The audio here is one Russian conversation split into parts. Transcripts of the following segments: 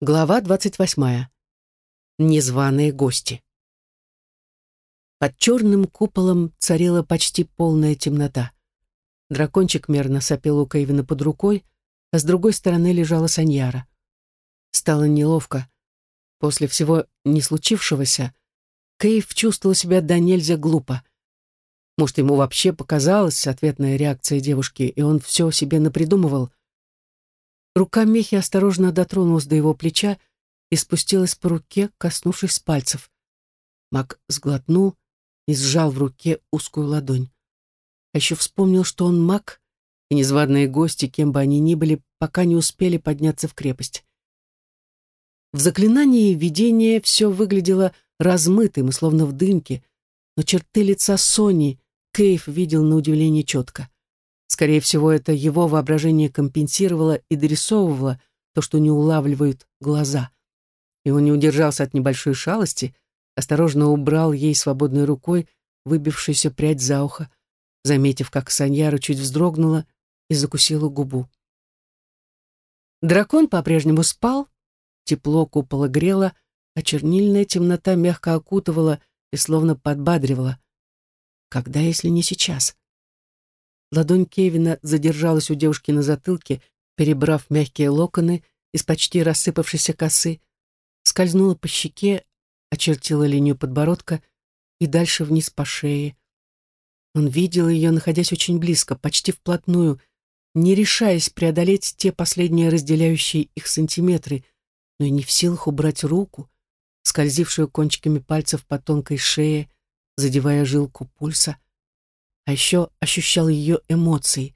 Глава двадцать восьмая. Незваные гости. Под черным куполом царила почти полная темнота. Дракончик мерно сопел у Кевина под рукой, а с другой стороны лежала Саньяра. Стало неловко. После всего не случившегося Кейв чувствовал себя до нельзя глупо. Может, ему вообще показалась ответная реакция девушки, и он все себе напридумывал, Рука Мехи осторожно дотронулась до его плеча и спустилась по руке, коснувшись пальцев. Мак сглотнул и сжал в руке узкую ладонь. А еще вспомнил, что он маг, и незваные гости, кем бы они ни были, пока не успели подняться в крепость. В заклинании видения все выглядело размытым словно в дымке, но черты лица Сони Кейв видел на удивление четко. Скорее всего, это его воображение компенсировало и дорисовывало то, что не улавливают глаза. И он не удержался от небольшой шалости, осторожно убрал ей свободной рукой выбившуюся прядь за ухо, заметив, как Саньяра чуть вздрогнула и закусила губу. Дракон по-прежнему спал, тепло купола грело, а чернильная темнота мягко окутывала и словно подбадривала. Когда, если не сейчас? Ладонь Кевина задержалась у девушки на затылке, перебрав мягкие локоны из почти рассыпавшейся косы, скользнула по щеке, очертила линию подбородка и дальше вниз по шее. Он видел ее, находясь очень близко, почти вплотную, не решаясь преодолеть те последние разделяющие их сантиметры, но и не в силах убрать руку, скользившую кончиками пальцев по тонкой шее, задевая жилку пульса а еще ощущал ее эмоции,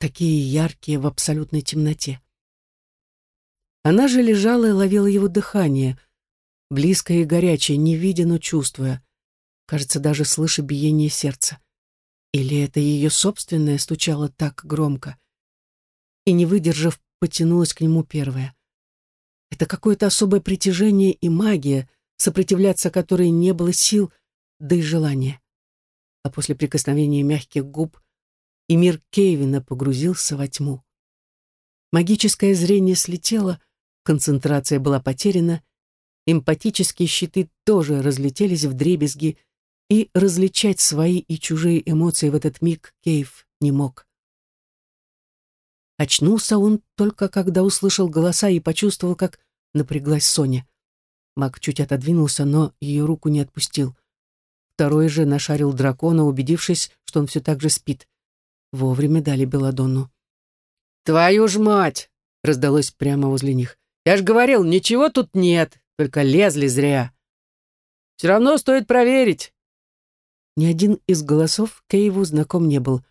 такие яркие в абсолютной темноте. Она же лежала и ловила его дыхание, близкое и горячее, не видя, но чувствуя, кажется, даже слыша биение сердца. Или это ее собственное стучало так громко? И, не выдержав, потянулась к нему первая. Это какое-то особое притяжение и магия, сопротивляться которой не было сил, да и желания а после прикосновения мягких губ и мир Кевина погрузился во тьму. Магическое зрение слетело, концентрация была потеряна, эмпатические щиты тоже разлетелись в дребезги, и различать свои и чужие эмоции в этот миг Кейв не мог. Очнулся он только когда услышал голоса и почувствовал, как напряглась Соня. Маг чуть отодвинулся, но ее руку не отпустил. Второй же нашарил дракона, убедившись, что он все так же спит. Вовремя дали Беладонну. «Твою ж мать!» — раздалось прямо возле них. «Я ж говорил, ничего тут нет, только лезли зря. Все равно стоит проверить». Ни один из голосов Кейву знаком не был.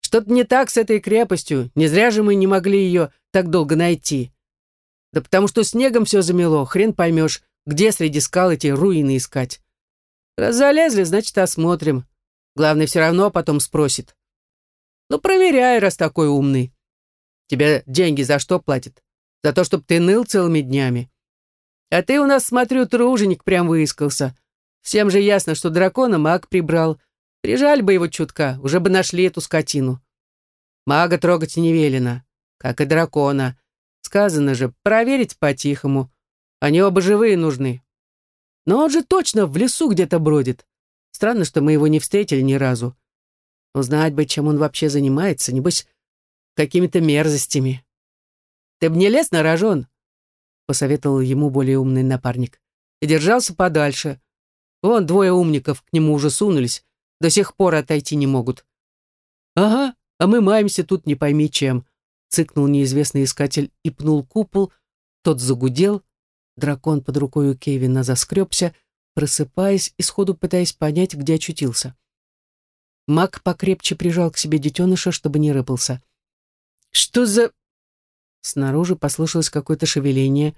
«Что-то не так с этой крепостью. Не зря же мы не могли ее так долго найти. Да потому что снегом все замело, хрен поймешь, где среди скал эти руины искать. Раз залезли, значит, осмотрим. Главное, все равно потом спросит. Ну, проверяй, раз такой умный. Тебе деньги за что платят? За то, чтобы ты ныл целыми днями. А ты у нас, смотрю, труженик прям выискался. Всем же ясно, что дракона маг прибрал. Прижали бы его чутка, уже бы нашли эту скотину. Мага трогать не велено, как и дракона. Сказано же, проверить по-тихому. Они оба живые нужны. Но он же точно в лесу где-то бродит. Странно, что мы его не встретили ни разу. Узнать бы, чем он вообще занимается, небось, какими-то мерзостями. Ты б не лез на рожон, посоветовал ему более умный напарник. И держался подальше. Вон двое умников к нему уже сунулись, до сих пор отойти не могут. Ага, а мы маемся тут не пойми чем. Цыкнул неизвестный искатель и пнул купол, тот загудел, Дракон под рукой у Кевина заскребся, просыпаясь и сходу пытаясь понять, где очутился. Маг покрепче прижал к себе детеныша, чтобы не рыпался. «Что за...» Снаружи послышалось какое-то шевеление.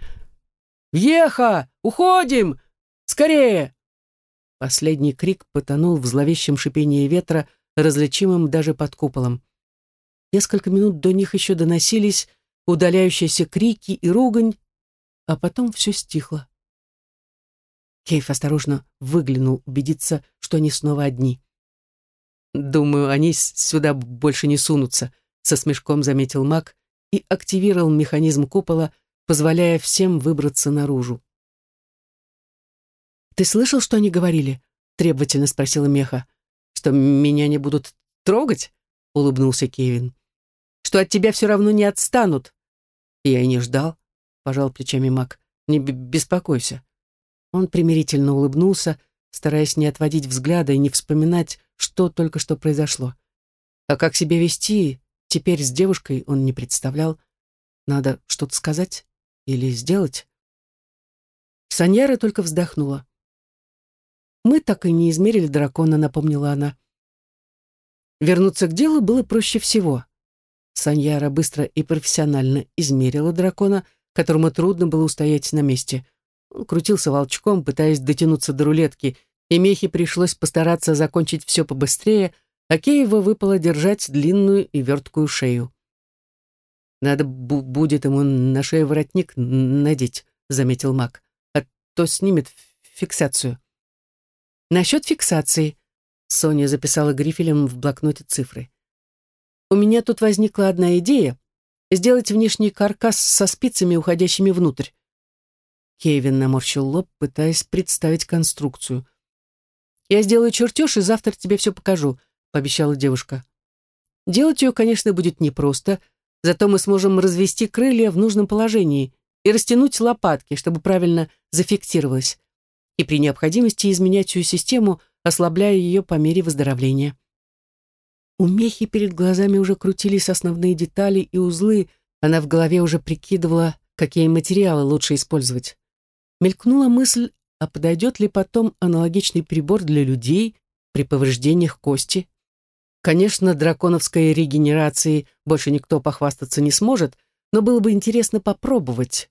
«Въеха! Уходим! Скорее!» Последний крик потонул в зловещем шипении ветра, различимым даже под куполом. Несколько минут до них еще доносились удаляющиеся крики и ругань, а потом все стихло. Кейф осторожно выглянул, убедиться, что они снова одни. «Думаю, они сюда больше не сунутся», — со смешком заметил маг и активировал механизм купола, позволяя всем выбраться наружу. «Ты слышал, что они говорили?» — требовательно спросила Меха. «Что меня не будут трогать?» — улыбнулся Кевин. «Что от тебя все равно не отстанут?» «Я и не ждал», — пожал плечами Мак. «Не беспокойся». Он примирительно улыбнулся, стараясь не отводить взгляда и не вспоминать, что только что произошло. А как себя вести теперь с девушкой он не представлял. Надо что-то сказать или сделать. Саньяра только вздохнула. «Мы так и не измерили дракона», — напомнила она. Вернуться к делу было проще всего. Саньяра быстро и профессионально измерила дракона, которому трудно было устоять на месте. Он крутился волчком, пытаясь дотянуться до рулетки, и Мехе пришлось постараться закончить все побыстрее, а Кееву выпало держать длинную и верткую шею. «Надо будет ему на шею воротник надеть», — заметил маг, «а то снимет фиксацию». «Насчет фиксации», — Соня записала грифелем в блокноте цифры. «У меня тут возникла одна идея — сделать внешний каркас со спицами, уходящими внутрь. Кевин наморщил лоб, пытаясь представить конструкцию. «Я сделаю чертеж и завтра тебе все покажу», — пообещала девушка. «Делать ее, конечно, будет непросто, зато мы сможем развести крылья в нужном положении и растянуть лопатки, чтобы правильно зафиксировалось, и при необходимости изменять всю систему, ослабляя ее по мере выздоровления». У Мехи перед глазами уже крутились основные детали и узлы, она в голове уже прикидывала, какие материалы лучше использовать. Мелькнула мысль, а подойдет ли потом аналогичный прибор для людей при повреждениях кости? Конечно, драконовской регенерацией больше никто похвастаться не сможет, но было бы интересно попробовать.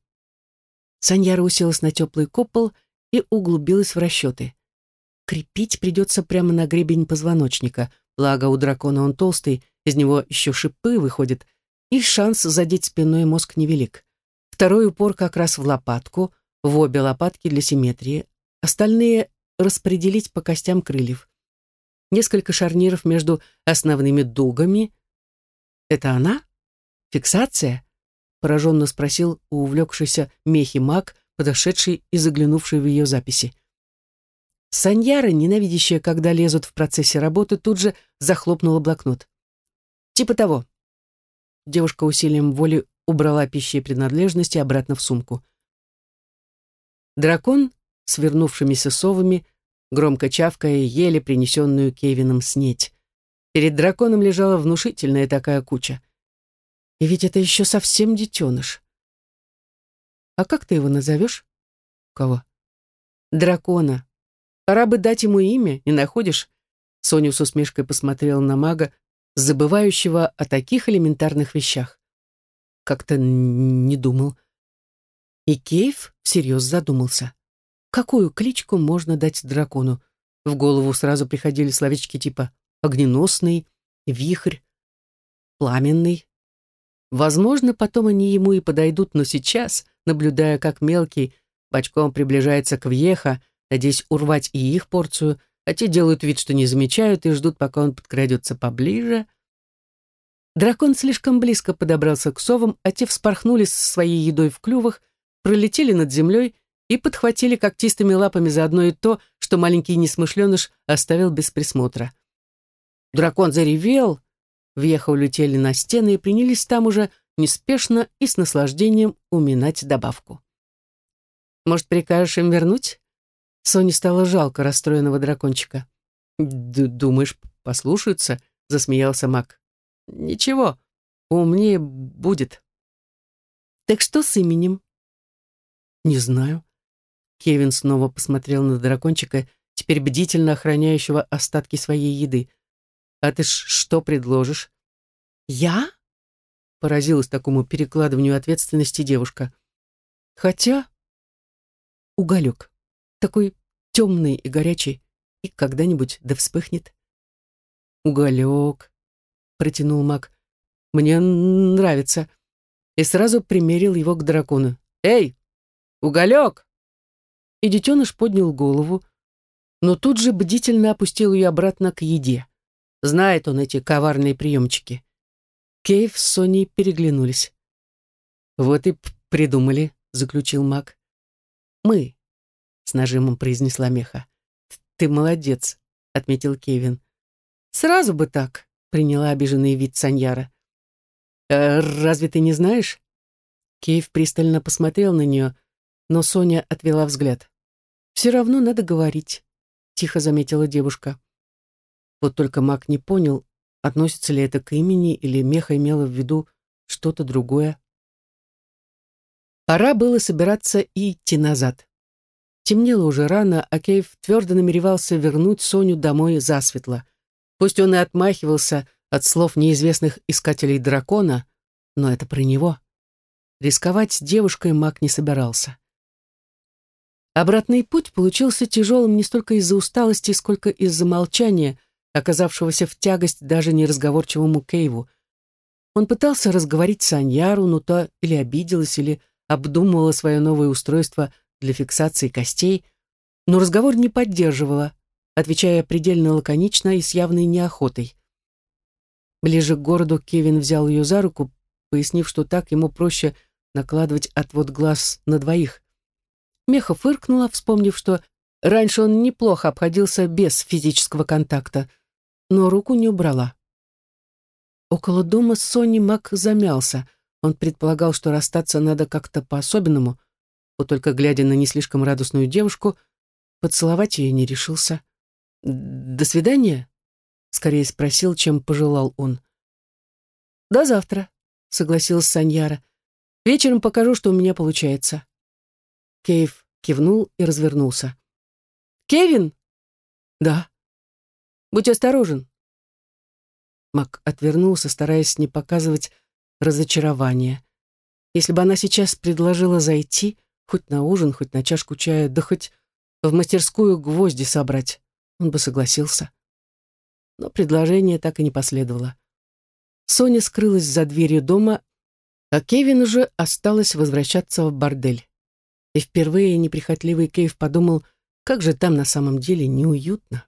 Саньяра уселась на теплый купол и углубилась в расчеты. Крепить придется прямо на гребень позвоночника, благо у дракона он толстый, из него еще шипы выходят, и шанс задеть спиной мозг невелик. Второй упор как раз в лопатку, в обе лопатки для симметрии, остальные распределить по костям крыльев. Несколько шарниров между основными дугами. «Это она? Фиксация?» пораженно спросил у увлекшийся мехи маг, подошедший и заглянувший в ее записи. Саньяра, ненавидящая, когда лезут в процессе работы, тут же захлопнула блокнот. «Типа того». Девушка усилием воли убрала пищи и принадлежности обратно в сумку. Дракон, свернувшимися совами, громко чавкая, еле принесенную Кевином снеть. Перед драконом лежала внушительная такая куча. И ведь это еще совсем детеныш. А как ты его назовешь? Кого? Дракона. Пора бы дать ему имя, не находишь? Соня с усмешкой посмотрела на мага, забывающего о таких элементарных вещах. Как-то не думал. И Кейв всерьез задумался. Какую кличку можно дать дракону? В голову сразу приходили словечки типа «огненосный», «вихрь», «пламенный». Возможно, потом они ему и подойдут, но сейчас, наблюдая, как мелкий бочком приближается к Вьеха, надеясь урвать и их порцию, а те делают вид, что не замечают и ждут, пока он подкрадется поближе. Дракон слишком близко подобрался к совам, а те вспорхнули со своей едой в клювах, пролетели над землей и подхватили когтистыми лапами заодно и то, что маленький несмышленыш оставил без присмотра. Дракон заревел, въехо улетели на стены и принялись там уже неспешно и с наслаждением уминать добавку. «Может, прикажешь им вернуть?» Соне стало жалко расстроенного дракончика. «Думаешь, послушаются?» — засмеялся маг. «Ничего, умнее будет». «Так что с именем?» «Не знаю». Кевин снова посмотрел на дракончика, теперь бдительно охраняющего остатки своей еды. «А ты что предложишь?» «Я?» — поразилась такому перекладыванию ответственности девушка. «Хотя...» «Уголек. Такой темный и горячий, и когда-нибудь да вспыхнет». «Уголек», — протянул маг. «Мне нравится». И сразу примерил его к дракону. «Эй, Уголек!» И детеныш поднял голову, но тут же бдительно опустил ее обратно к еде. Знает он эти коварные приемчики. Кейв с Соней переглянулись. «Вот и придумали», — заключил Мак. «Мы», — с нажимом произнесла Меха. «Ты молодец», — отметил Кевин. «Сразу бы так», — приняла обиженный вид Саньяра. «Э, «Разве ты не знаешь?» Кейв пристально посмотрел на нее, но Соня отвела взгляд. «Все равно надо говорить», — тихо заметила девушка. Вот только Мак не понял, относится ли это к имени или Меха имела в виду что-то другое. Пора было собираться и идти назад. Темнело уже рано, а Кейв твердо намеревался вернуть Соню домой засветло. Пусть он и отмахивался от слов неизвестных искателей дракона, но это про него. Рисковать с девушкой маг не собирался. Обратный путь получился тяжелым не столько из-за усталости, сколько из-за молчания, оказавшегося в тягость даже неразговорчивому Кейву. Он пытался разговорить Саньяру, но то или обиделась, или обдумывала свое новое устройство для фиксации костей, но разговор не поддерживала, отвечая предельно лаконично и с явной неохотой. Ближе к городу Кевин взял ее за руку, пояснив, что так ему проще накладывать отвод глаз на двоих. Меха фыркнула, вспомнив, что раньше он неплохо обходился без физического контакта — но руку не убрала. Около дома Сони Мак замялся. Он предполагал, что расстаться надо как-то по-особенному, вот только глядя на не слишком радостную девушку, поцеловать ее не решился. «До свидания?» — скорее спросил, чем пожелал он. «До завтра», — согласилась Саньяра. «Вечером покажу, что у меня получается». Кейв кивнул и развернулся. «Кевин?» «Да». Будь осторожен. Мак отвернулся, стараясь не показывать разочарования. Если бы она сейчас предложила зайти, хоть на ужин, хоть на чашку чая, да хоть в мастерскую гвозди собрать, он бы согласился. Но предложение так и не последовало. Соня скрылась за дверью дома, а Кевин уже осталось возвращаться в бордель. И впервые неприхотливый Кейв подумал, как же там на самом деле неуютно.